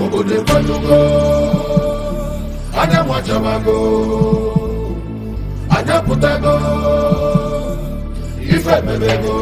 Mugode Padugo, Adamwa Jamago, Adaputago, Ife Bebego.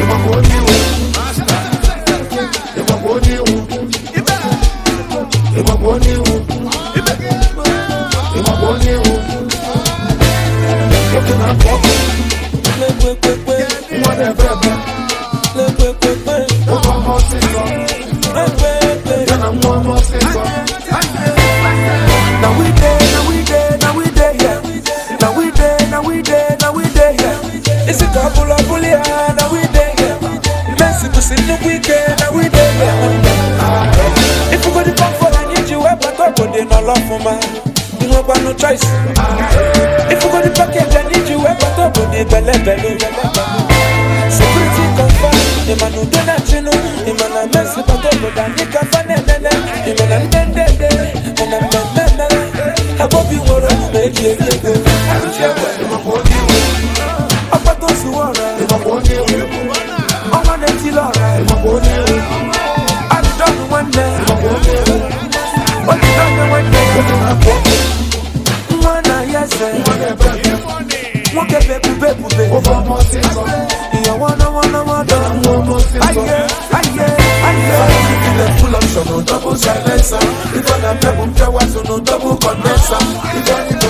Ìwà kò ní wù. Ìwà kò ní wù. Ìwà kò ní wù. Ìwà kò ní wù. Ìwà kò ní wù. Ìwà kò ní wù. na we dey to sin look wicked you go eh, but up no love for man You no got no choice If you go to package an injury where eh, but up on the belle belle Security confirm Imanu dona chinu Imana mercy but up on the nika fanenene Imana ndendende Imana ndendende Abobi woro Meji ege go Akutia wero Abobi ọmọkùnrin ewu ọmọdé ti lọ́ra ẹ̀ ọmọkùnrin ewu àdìdọ́nù wọn dẹ ọmọkùnrin ewu onídọ́nù wọn dẹ ọmọkùnrin ewu wọn náà yẹsẹ̀ wọn kẹ bẹbù bẹbù bẹbù ìyàwó double silencer ìbọn àbẹ̀wò ń double condenser ìbọn ìbọn.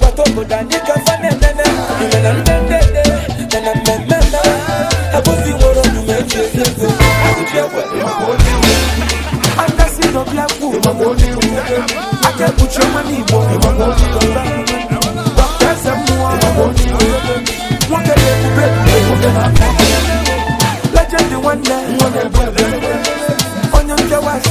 kwako kutandika fane nene imenanendede nanamemena hakuziworo nyumechezeze akujiakwaemakonewe andasino byaku emakonewe akekuchomanibo emakonewe wakasemua emakonewe wakelekubekubekubena legend one one day onye nke wasi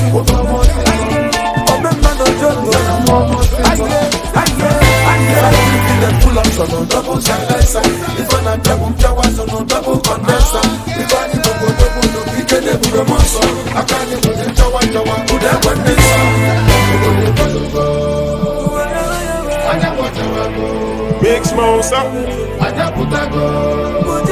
so no double chalesa Ifa a double mchawa so no double condesa Ifa ni double dobu no pike de bure monso Akani kwenye mchawa mchawa ude kwendesa Big Smoke, something. I got put a go.